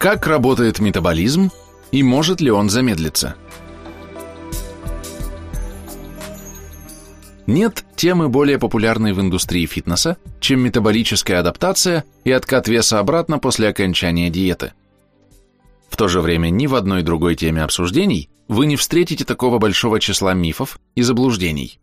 Как работает метаболизм и может ли он замедлиться? Нет темы более популярной в индустрии фитнеса, чем метаболическая адаптация и откат веса обратно после окончания диеты. В то же время ни в одной другой теме обсуждений вы не встретите такого большого числа мифов и заблуждений.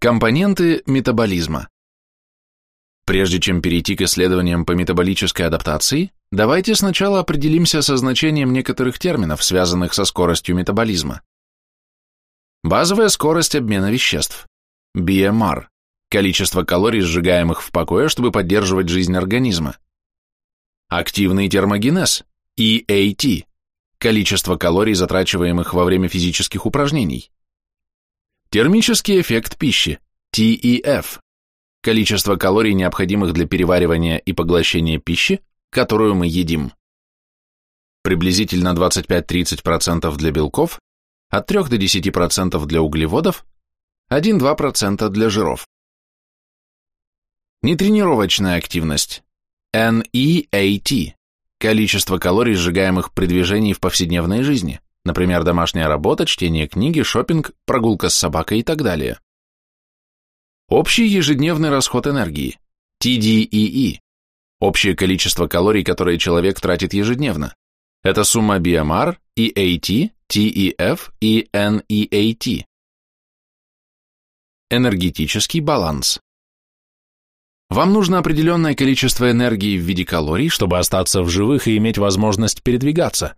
Компоненты метаболизма. Прежде чем перейти к исследованиям по метаболической адаптации, давайте сначала определимся со значением некоторых терминов, связанных со скоростью метаболизма. Базовая скорость обмена веществ. BMR – количество калорий, сжигаемых в покое, чтобы поддерживать жизнь организма. Активный термогенез – EAT – количество калорий, затрачиваемых во время физических упражнений. Термический эффект пищи – TEF количество калорий, необходимых для переваривания и поглощения пищи, которую мы едим. Приблизительно 25-30% для белков, от 3 до 10% для углеводов, 1-2% для жиров. Нетренировочная активность. NEAT – количество калорий, сжигаемых при движении в повседневной жизни, например, домашняя работа, чтение книги, шопинг, прогулка с собакой и так далее. Общий ежедневный расход энергии, TDEE, общее количество калорий, которые человек тратит ежедневно. Это сумма BMR, EAT, TEF и NEAT. Энергетический баланс. Вам нужно определенное количество энергии в виде калорий, чтобы остаться в живых и иметь возможность передвигаться.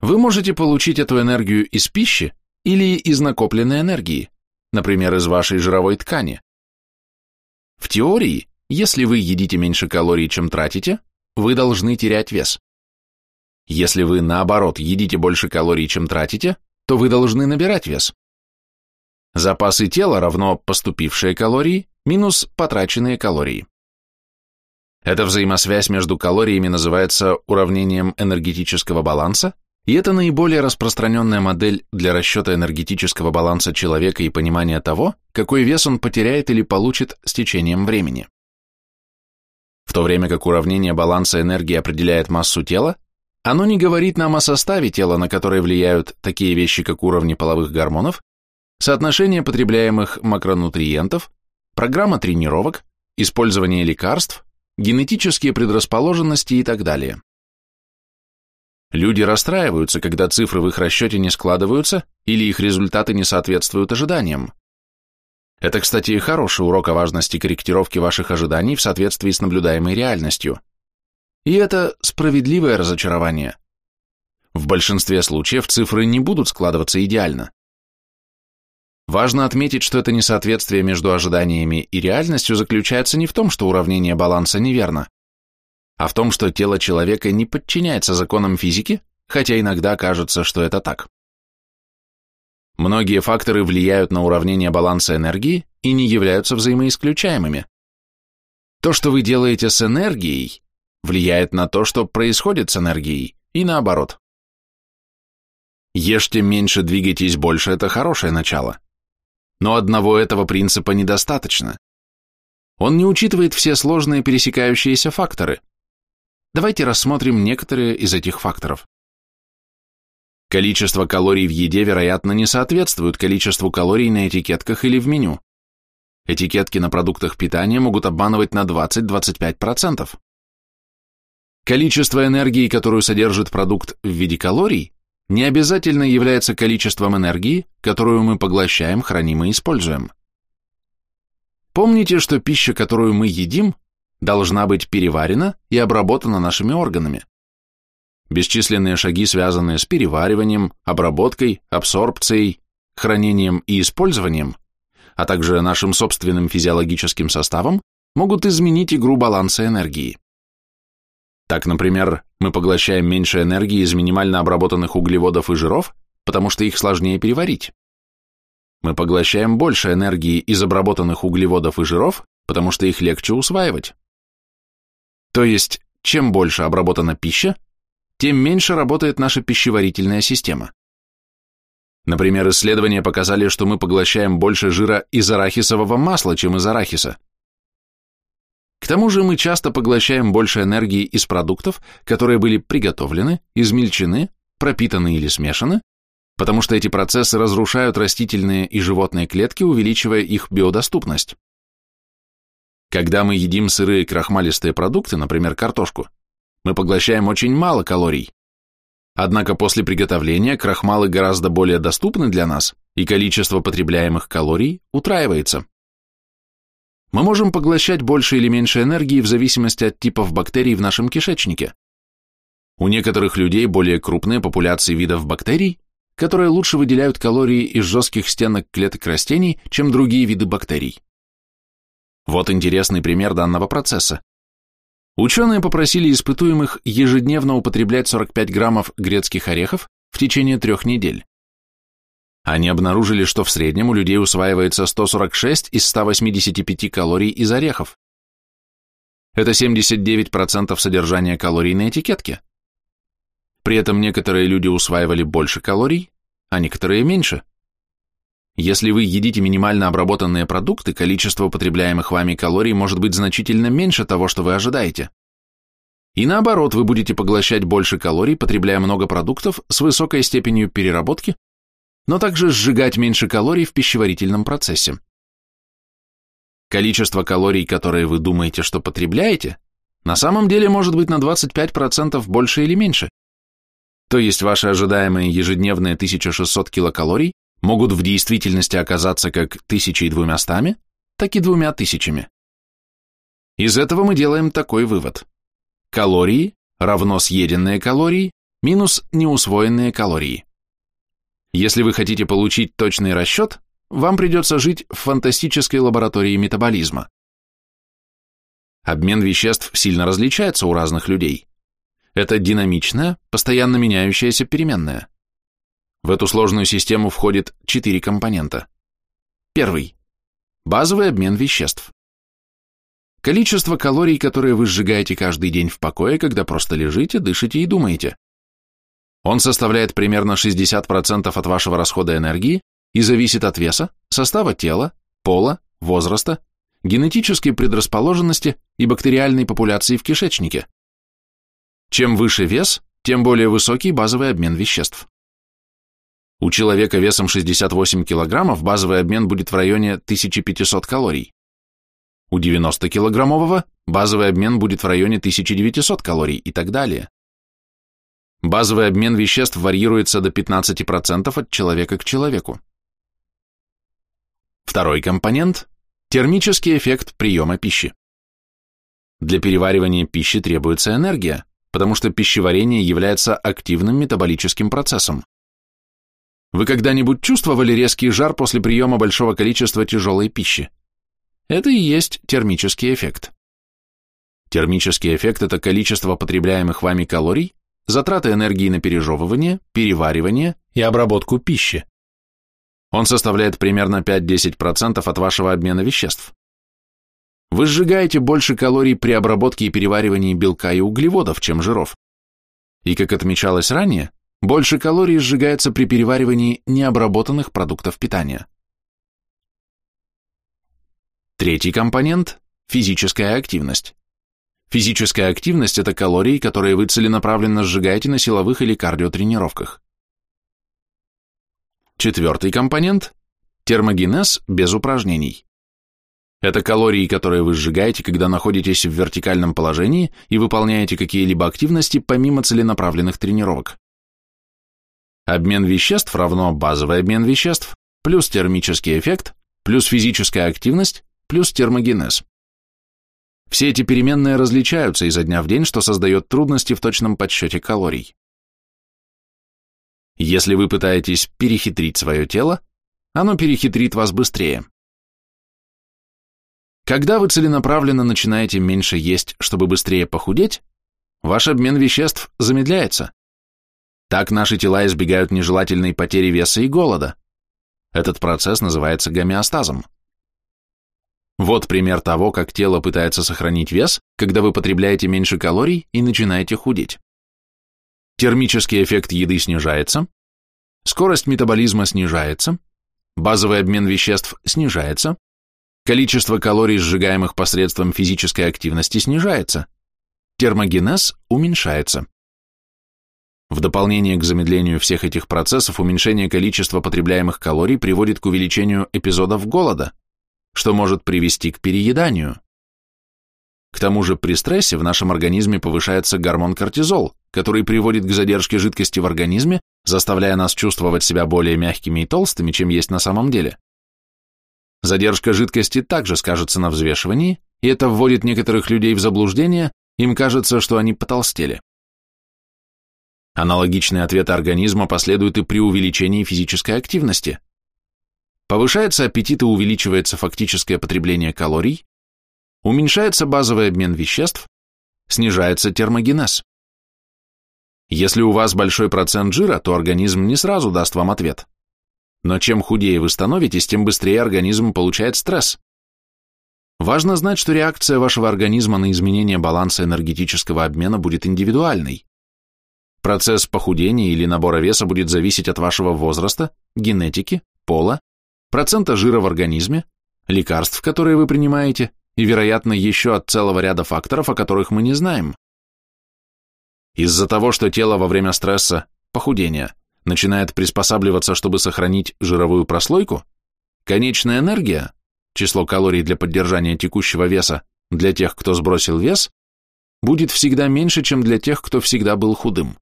Вы можете получить эту энергию из пищи или из накопленной энергии например, из вашей жировой ткани. В теории, если вы едите меньше калорий, чем тратите, вы должны терять вес. Если вы, наоборот, едите больше калорий, чем тратите, то вы должны набирать вес. Запасы тела равно поступившие калории минус потраченные калории. Эта взаимосвязь между калориями называется уравнением энергетического баланса и это наиболее распространенная модель для расчета энергетического баланса человека и понимания того, какой вес он потеряет или получит с течением времени. В то время как уравнение баланса энергии определяет массу тела, оно не говорит нам о составе тела, на которое влияют такие вещи, как уровни половых гормонов, соотношение потребляемых макронутриентов, программа тренировок, использование лекарств, генетические предрасположенности и так далее. Люди расстраиваются, когда цифры в их расчете не складываются или их результаты не соответствуют ожиданиям. Это, кстати, хороший урок о важности корректировки ваших ожиданий в соответствии с наблюдаемой реальностью. И это справедливое разочарование. В большинстве случаев цифры не будут складываться идеально. Важно отметить, что это несоответствие между ожиданиями и реальностью заключается не в том, что уравнение баланса неверно, а в том, что тело человека не подчиняется законам физики, хотя иногда кажется, что это так. Многие факторы влияют на уравнение баланса энергии и не являются взаимоисключаемыми. То, что вы делаете с энергией, влияет на то, что происходит с энергией, и наоборот. Ешьте меньше, двигайтесь больше – это хорошее начало. Но одного этого принципа недостаточно. Он не учитывает все сложные пересекающиеся факторы – Давайте рассмотрим некоторые из этих факторов. Количество калорий в еде, вероятно, не соответствует количеству калорий на этикетках или в меню. Этикетки на продуктах питания могут обманывать на 20-25%. Количество энергии, которую содержит продукт в виде калорий, не обязательно является количеством энергии, которую мы поглощаем, храним и используем. Помните, что пища, которую мы едим, должна быть переварена и обработана нашими органами. Бесчисленные шаги, связанные с перевариванием, обработкой, абсорбцией, хранением и использованием, а также нашим собственным физиологическим составом, могут изменить игру баланса энергии. Так, например, мы поглощаем меньше энергии из минимально обработанных углеводов и жиров, потому что их сложнее переварить. Мы поглощаем больше энергии из обработанных углеводов и жиров, потому что их легче усваивать. То есть, чем больше обработана пища, тем меньше работает наша пищеварительная система. Например, исследования показали, что мы поглощаем больше жира из арахисового масла, чем из арахиса. К тому же мы часто поглощаем больше энергии из продуктов, которые были приготовлены, измельчены, пропитаны или смешаны, потому что эти процессы разрушают растительные и животные клетки, увеличивая их биодоступность. Когда мы едим сырые крахмалистые продукты, например, картошку, мы поглощаем очень мало калорий. Однако после приготовления крахмалы гораздо более доступны для нас, и количество потребляемых калорий утраивается. Мы можем поглощать больше или меньше энергии в зависимости от типов бактерий в нашем кишечнике. У некоторых людей более крупные популяции видов бактерий, которые лучше выделяют калории из жестких стенок клеток растений, чем другие виды бактерий. Вот интересный пример данного процесса. Ученые попросили испытуемых ежедневно употреблять 45 граммов грецких орехов в течение трех недель. Они обнаружили, что в среднем у людей усваивается 146 из 185 калорий из орехов. Это 79% содержания калорий на этикетке. При этом некоторые люди усваивали больше калорий, а некоторые меньше. Если вы едите минимально обработанные продукты, количество потребляемых вами калорий может быть значительно меньше того, что вы ожидаете. И наоборот, вы будете поглощать больше калорий, потребляя много продуктов с высокой степенью переработки, но также сжигать меньше калорий в пищеварительном процессе. Количество калорий, которые вы думаете, что потребляете, на самом деле может быть на 25% больше или меньше. То есть ваши ожидаемые ежедневные 1600 килокалорий могут в действительности оказаться как 1200, так и двумя тысячами. Из этого мы делаем такой вывод. Калории равно съеденные калории минус неусвоенные калории. Если вы хотите получить точный расчет, вам придется жить в фантастической лаборатории метаболизма. Обмен веществ сильно различается у разных людей. Это динамичная, постоянно меняющаяся переменная. В эту сложную систему входит четыре компонента. Первый. Базовый обмен веществ. Количество калорий, которые вы сжигаете каждый день в покое, когда просто лежите, дышите и думаете. Он составляет примерно 60% от вашего расхода энергии и зависит от веса, состава тела, пола, возраста, генетической предрасположенности и бактериальной популяции в кишечнике. Чем выше вес, тем более высокий базовый обмен веществ. У человека весом 68 килограммов базовый обмен будет в районе 1500 калорий. У 90-килограммового базовый обмен будет в районе 1900 калорий и так далее. Базовый обмен веществ варьируется до 15% от человека к человеку. Второй компонент – термический эффект приема пищи. Для переваривания пищи требуется энергия, потому что пищеварение является активным метаболическим процессом. Вы когда-нибудь чувствовали резкий жар после приема большого количества тяжелой пищи? Это и есть термический эффект. Термический эффект – это количество потребляемых вами калорий, затраты энергии на пережевывание, переваривание и обработку пищи. Он составляет примерно 5-10% от вашего обмена веществ. Вы сжигаете больше калорий при обработке и переваривании белка и углеводов, чем жиров. И, как отмечалось ранее, больше калорий сжигается при переваривании необработанных продуктов питания. Третий компонент – физическая активность. Физическая активность – это калории, которые вы целенаправленно сжигаете на силовых или кардиотренировках. Четвертый компонент – термогенез без упражнений. Это калории, которые вы сжигаете, когда находитесь в вертикальном положении и выполняете какие-либо активности помимо целенаправленных тренировок. Обмен веществ равно базовый обмен веществ плюс термический эффект плюс физическая активность плюс термогенез. Все эти переменные различаются изо дня в день, что создает трудности в точном подсчете калорий. Если вы пытаетесь перехитрить свое тело, оно перехитрит вас быстрее. Когда вы целенаправленно начинаете меньше есть, чтобы быстрее похудеть, ваш обмен веществ замедляется. Так наши тела избегают нежелательной потери веса и голода. Этот процесс называется гомеостазом. Вот пример того, как тело пытается сохранить вес, когда вы потребляете меньше калорий и начинаете худеть. Термический эффект еды снижается, скорость метаболизма снижается, базовый обмен веществ снижается, Количество калорий, сжигаемых посредством физической активности, снижается. Термогенез уменьшается. В дополнение к замедлению всех этих процессов уменьшение количества потребляемых калорий приводит к увеличению эпизодов голода, что может привести к перееданию. К тому же при стрессе в нашем организме повышается гормон кортизол, который приводит к задержке жидкости в организме, заставляя нас чувствовать себя более мягкими и толстыми, чем есть на самом деле. Задержка жидкости также скажется на взвешивании, и это вводит некоторых людей в заблуждение, им кажется, что они потолстели. Аналогичные ответы организма последуют и при увеличении физической активности. Повышается аппетит и увеличивается фактическое потребление калорий, уменьшается базовый обмен веществ, снижается термогенез. Если у вас большой процент жира, то организм не сразу даст вам ответ. Но чем худее вы становитесь, тем быстрее организм получает стресс. Важно знать, что реакция вашего организма на изменение баланса энергетического обмена будет индивидуальной. Процесс похудения или набора веса будет зависеть от вашего возраста, генетики, пола, процента жира в организме, лекарств, которые вы принимаете, и, вероятно, еще от целого ряда факторов, о которых мы не знаем. Из-за того, что тело во время стресса, похудения, начинает приспосабливаться, чтобы сохранить жировую прослойку, конечная энергия, число калорий для поддержания текущего веса для тех, кто сбросил вес, будет всегда меньше, чем для тех, кто всегда был худым.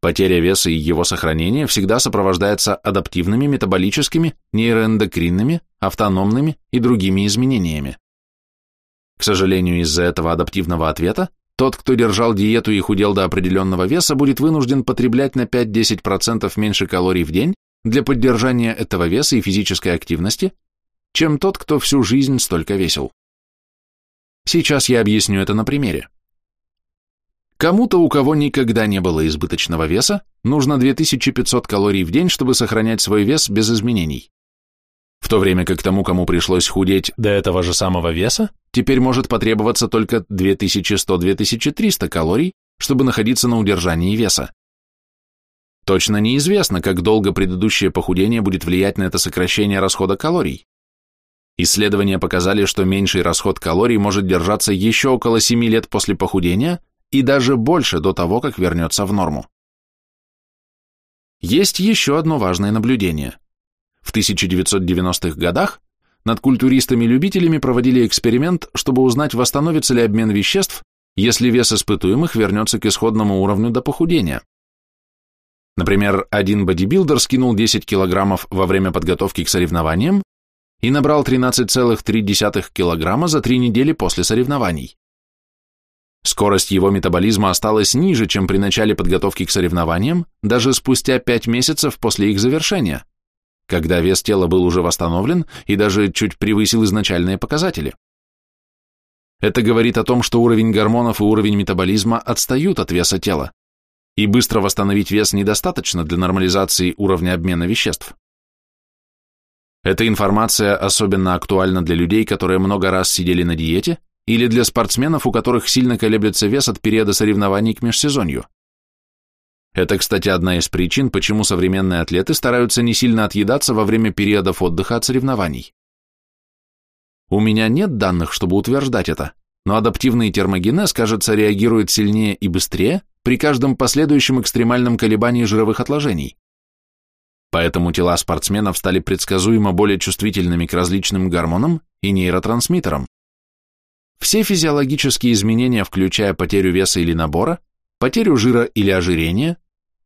Потеря веса и его сохранение всегда сопровождается адаптивными метаболическими, нейроэндокринными, автономными и другими изменениями. К сожалению, из-за этого адаптивного ответа тот, кто держал диету и худел до определенного веса, будет вынужден потреблять на 5-10% меньше калорий в день для поддержания этого веса и физической активности, чем тот, кто всю жизнь столько весил. Сейчас я объясню это на примере. Кому-то, у кого никогда не было избыточного веса, нужно 2500 калорий в день, чтобы сохранять свой вес без изменений. В то время как тому, кому пришлось худеть до этого же самого веса, теперь может потребоваться только 2100-2300 калорий, чтобы находиться на удержании веса. Точно неизвестно, как долго предыдущее похудение будет влиять на это сокращение расхода калорий. Исследования показали, что меньший расход калорий может держаться еще около 7 лет после похудения, и даже больше до того, как вернется в норму. Есть еще одно важное наблюдение. В 1990-х годах над культуристами-любителями проводили эксперимент, чтобы узнать, восстановится ли обмен веществ, если вес испытуемых вернется к исходному уровню до похудения. Например, один бодибилдер скинул 10 килограммов во время подготовки к соревнованиям и набрал 13,3 килограмма за три недели после соревнований. Скорость его метаболизма осталась ниже, чем при начале подготовки к соревнованиям, даже спустя 5 месяцев после их завершения, когда вес тела был уже восстановлен и даже чуть превысил изначальные показатели. Это говорит о том, что уровень гормонов и уровень метаболизма отстают от веса тела, и быстро восстановить вес недостаточно для нормализации уровня обмена веществ. Эта информация особенно актуальна для людей, которые много раз сидели на диете или для спортсменов, у которых сильно колеблется вес от периода соревнований к межсезонью. Это, кстати, одна из причин, почему современные атлеты стараются не сильно отъедаться во время периодов отдыха от соревнований. У меня нет данных, чтобы утверждать это, но адаптивный термогенез, кажется, реагирует сильнее и быстрее при каждом последующем экстремальном колебании жировых отложений. Поэтому тела спортсменов стали предсказуемо более чувствительными к различным гормонам и нейротрансмиттерам. Все физиологические изменения, включая потерю веса или набора, потерю жира или ожирения,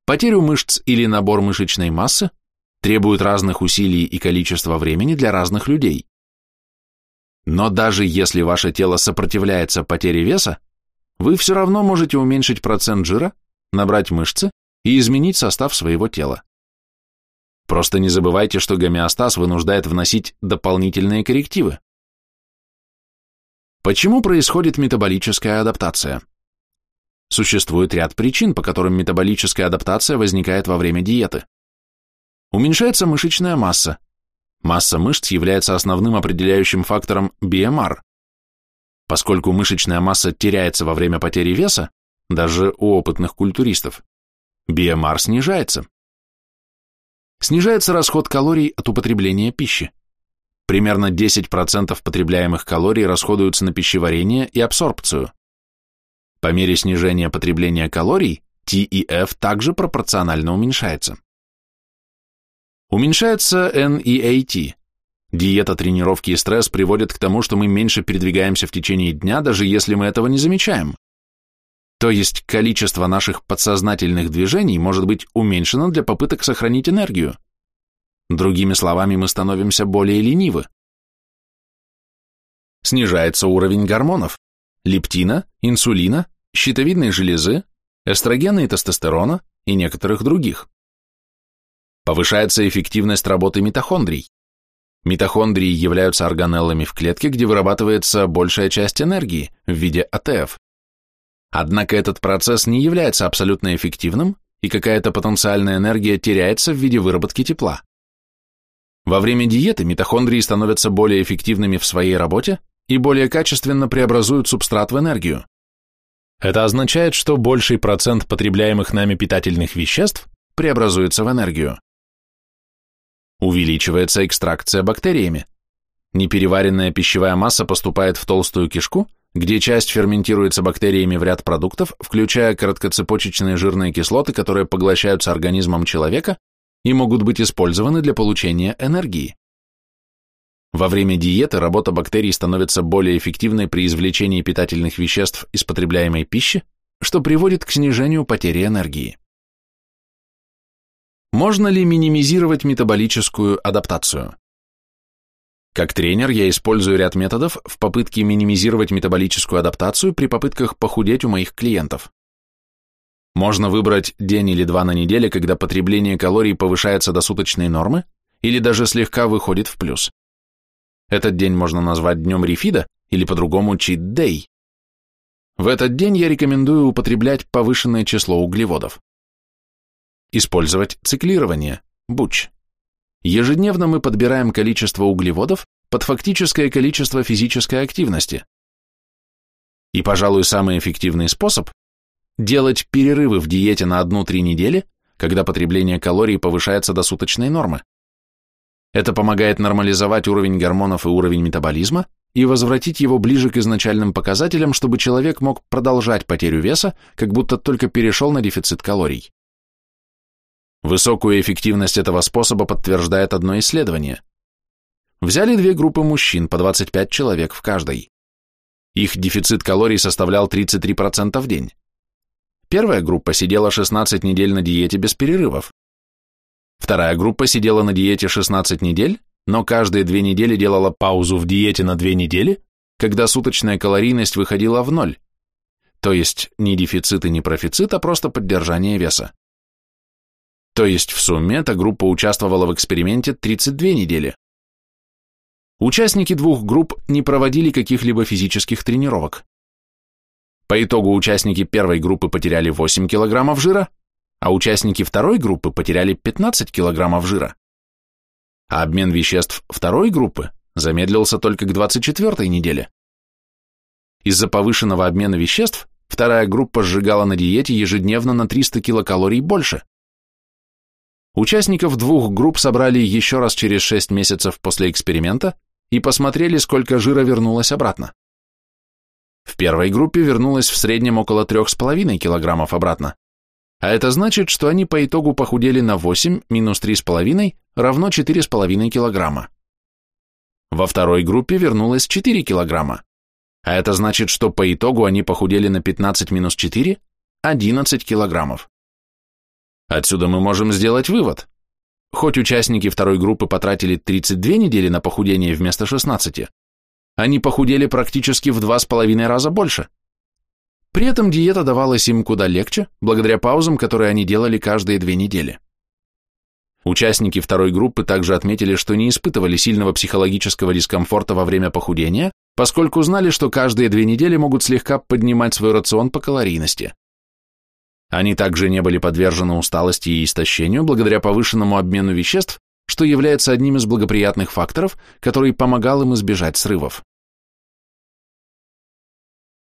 потерю мышц или набор мышечной массы, требуют разных усилий и количества времени для разных людей. Но даже если ваше тело сопротивляется потере веса, вы все равно можете уменьшить процент жира, набрать мышцы и изменить состав своего тела. Просто не забывайте, что гомеостаз вынуждает вносить дополнительные коррективы. Почему происходит метаболическая адаптация? Существует ряд причин, по которым метаболическая адаптация возникает во время диеты. Уменьшается мышечная масса. Масса мышц является основным определяющим фактором BMR. Поскольку мышечная масса теряется во время потери веса, даже у опытных культуристов, BMR снижается. Снижается расход калорий от употребления пищи. Примерно 10% потребляемых калорий расходуются на пищеварение и абсорбцию. По мере снижения потребления калорий T и F также пропорционально уменьшается. Уменьшается N и AT. Диета, тренировки и стресс приводят к тому, что мы меньше передвигаемся в течение дня, даже если мы этого не замечаем. То есть количество наших подсознательных движений может быть уменьшено для попыток сохранить энергию. Другими словами, мы становимся более ленивы. Снижается уровень гормонов – лептина, инсулина, щитовидной железы, эстрогена и тестостерона и некоторых других. Повышается эффективность работы митохондрий. Митохондрии являются органеллами в клетке, где вырабатывается большая часть энергии в виде АТФ. Однако этот процесс не является абсолютно эффективным, и какая-то потенциальная энергия теряется в виде выработки тепла. Во время диеты митохондрии становятся более эффективными в своей работе и более качественно преобразуют субстрат в энергию. Это означает, что больший процент потребляемых нами питательных веществ преобразуется в энергию увеличивается экстракция бактериями. Непереваренная пищевая масса поступает в толстую кишку, где часть ферментируется бактериями в ряд продуктов, включая короткоцепочечные жирные кислоты, которые поглощаются организмом человека и могут быть использованы для получения энергии. Во время диеты работа бактерий становится более эффективной при извлечении питательных веществ из потребляемой пищи, что приводит к снижению потери энергии. Можно ли минимизировать метаболическую адаптацию? Как тренер я использую ряд методов в попытке минимизировать метаболическую адаптацию при попытках похудеть у моих клиентов. Можно выбрать день или два на неделе, когда потребление калорий повышается до суточной нормы или даже слегка выходит в плюс. Этот день можно назвать днем рефида или по-другому day. В этот день я рекомендую употреблять повышенное число углеводов. Использовать циклирование, буч. Ежедневно мы подбираем количество углеводов под фактическое количество физической активности. И, пожалуй, самый эффективный способ – делать перерывы в диете на 1-3 недели, когда потребление калорий повышается до суточной нормы. Это помогает нормализовать уровень гормонов и уровень метаболизма и возвратить его ближе к изначальным показателям, чтобы человек мог продолжать потерю веса, как будто только перешел на дефицит калорий. Высокую эффективность этого способа подтверждает одно исследование. Взяли две группы мужчин, по 25 человек в каждой. Их дефицит калорий составлял 33% в день. Первая группа сидела 16 недель на диете без перерывов. Вторая группа сидела на диете 16 недель, но каждые две недели делала паузу в диете на две недели, когда суточная калорийность выходила в ноль. То есть не дефицит и не профицит, а просто поддержание веса. То есть в сумме эта группа участвовала в эксперименте 32 недели. Участники двух групп не проводили каких-либо физических тренировок. По итогу участники первой группы потеряли 8 килограммов жира, а участники второй группы потеряли 15 килограммов жира. А обмен веществ второй группы замедлился только к 24 неделе. Из-за повышенного обмена веществ вторая группа сжигала на диете ежедневно на 300 килокалорий больше. Участников двух групп собрали еще раз через 6 месяцев после эксперимента и посмотрели, сколько жира вернулось обратно. В первой группе вернулось в среднем около 3,5 килограммов обратно, а это значит, что они по итогу похудели на 8 минус 3,5 равно 4,5 килограмма. Во второй группе вернулось 4 килограмма, а это значит, что по итогу они похудели на 15 минус 4 – 11 килограммов. Отсюда мы можем сделать вывод. Хоть участники второй группы потратили 32 недели на похудение вместо 16, они похудели практически в два с половиной раза больше. При этом диета давалась им куда легче, благодаря паузам, которые они делали каждые две недели. Участники второй группы также отметили, что не испытывали сильного психологического дискомфорта во время похудения, поскольку знали, что каждые две недели могут слегка поднимать свой рацион по калорийности. Они также не были подвержены усталости и истощению благодаря повышенному обмену веществ, что является одним из благоприятных факторов, который помогал им избежать срывов.